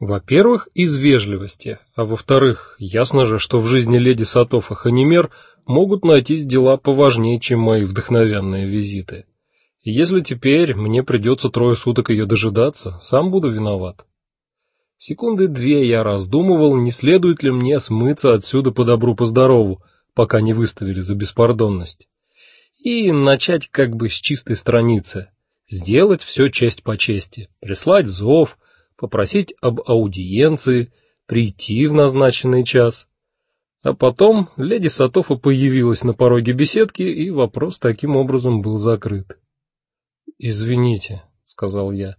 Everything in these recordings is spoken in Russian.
Во-первых, из вежливости, а во-вторых, ясно же, что в жизни леди Сатов и Ханимер могут найтись дела поважнее, чем мои вдохновенные визиты. И если теперь мне придется трое суток ее дожидаться, сам буду виноват. Секунды две я раздумывал, не следует ли мне смыться отсюда по добру по здорову, пока не выставили за беспардонность. И начать как бы с чистой страницы, сделать все честь по чести, прислать зов, попросить об аудиенции, прийти в назначенный час. А потом леди Сатофа появилась на пороге беседки, и вопрос таким образом был закрыт. "Извините", сказал я.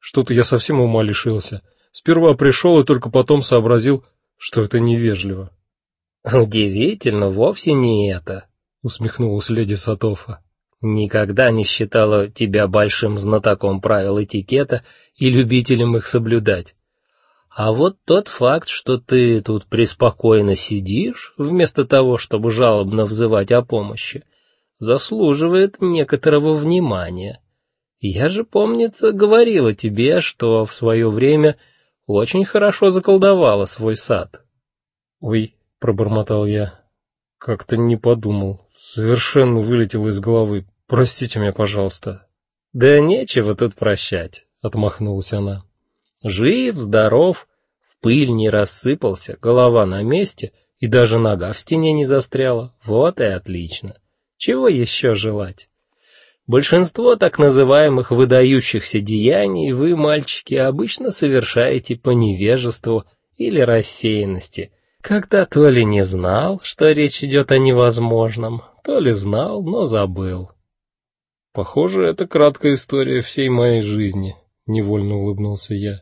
"Что-то я совсем ума лишился. Сперва пришел и только потом сообразил, что это невежливо". "Удивительно, вовсе не это", усмехнулась леди Сатофа. Никогда не считала тебя большим знатоком правил этикета и любителем их соблюдать. А вот тот факт, что ты тут преспокойно сидишь, вместо того, чтобы жалобно взывать о помощи, заслуживает некоторого внимания. Я же, помнится, говорила тебе, что в свое время очень хорошо заколдовала свой сад. Ой, пробормотал я. Как-то не подумал, совершенно вылетело из головы. Простите меня, пожалуйста. Да нечего тут прощать, отмахнулась она. Жив, здоров, в пыль не рассыпался, голова на месте и даже нога в стене не застряла. Вот и отлично. Чего еще желать? Большинство так называемых выдающихся деяний вы, мальчики, обычно совершаете по невежеству или рассеянности. Когда то ли не знал, что речь идет о невозможном, то ли знал, но забыл. Похоже, это краткая история всей моей жизни, невольно улыбнулся я.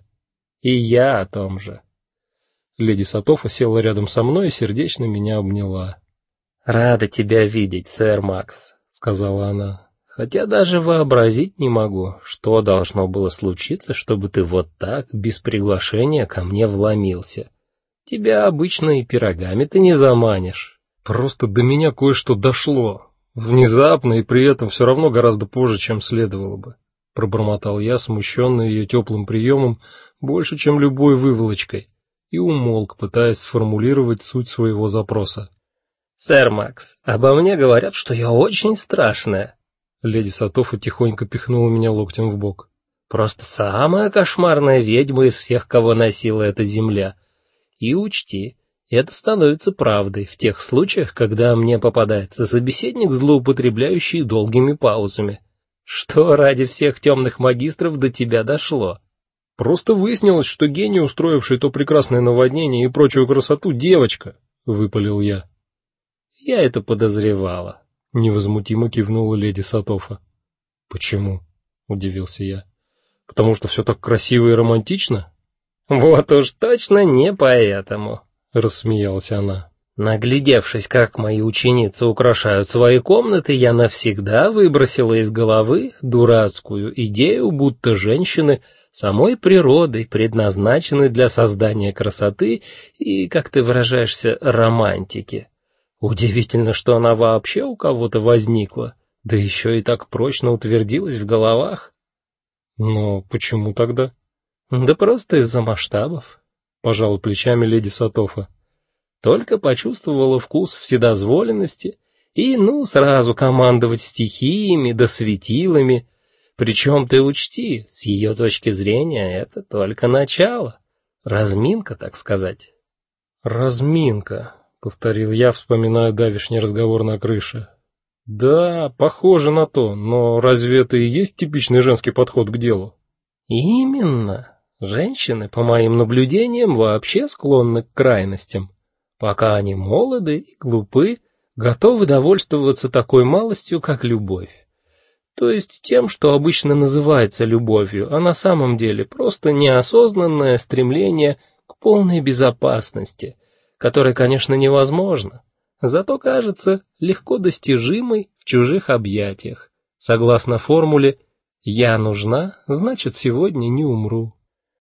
И я о том же. Леди Сатофа села рядом со мной и сердечно меня обняла. Рада тебя видеть, сэр Макс, сказала она. Хотя даже вообразить не могу, что должно было случиться, чтобы ты вот так без приглашения ко мне вломился. Тебя обычно и пирогами ты не заманишь. Просто до меня кое-что дошло, Внезапно и при этом все равно гораздо позже, чем следовало бы, пробормотал я, смущенный ее теплым приемом больше, чем любой выволочкой, и умолк, пытаясь сформулировать суть своего запроса. Сэр Макс, обо мне говорят, что я очень страшная. Леди Сатофа тихонько пихнула меня локтем в бок. Просто самая кошмарная ведьма из всех, кого носила эта земля. И учти, это становится правдой в тех случаях, когда мне попадается собеседник, злоупотребляющий долгими паузами. Что ради всех темных магистров до тебя дошло? Просто выяснилось, что гений, устроивший то прекрасное наводнение и прочую красоту, девочка, выпалил я. Я это подозревала, невозмутимо кивнула леди Сатофа. Почему? удивился я. Потому что все так красиво и романтично? Вот уж точно не поэтому рассмеялась она. Наглядевшись, как мои ученицы украшают свои комнаты, я навсегда выбросила из головы дурацкую идею, будто женщины самой природой предназначены для создания красоты и, как ты выражаешься, романтики. Удивительно, что она вообще у кого-то возникла, да еще и так прочно утвердилась в головах. Но почему тогда? Да просто из-за масштабов пожала плечами леди Сатофа. Только почувствовала вкус вседозволенности и, ну, сразу командовать стихиями да светилами. Причем ты учти, с ее точки зрения это только начало, разминка, так сказать. Разминка, повторил я, вспоминая давешний разговор на крыше. Да, похоже на то, но разве это и есть типичный женский подход к делу? Именно. Женщины, по моим наблюдениям, вообще склонны к крайностям. Пока они молоды и глупы, готовы довольствоваться такой малостью, как любовь. То есть тем, что обычно называется любовью, а на самом деле просто неосознанное стремление к полной безопасности, которое, конечно, невозможно, зато кажется легко достижимой в чужих объятиях. Согласно формуле: я нужна, значит, сегодня не умру.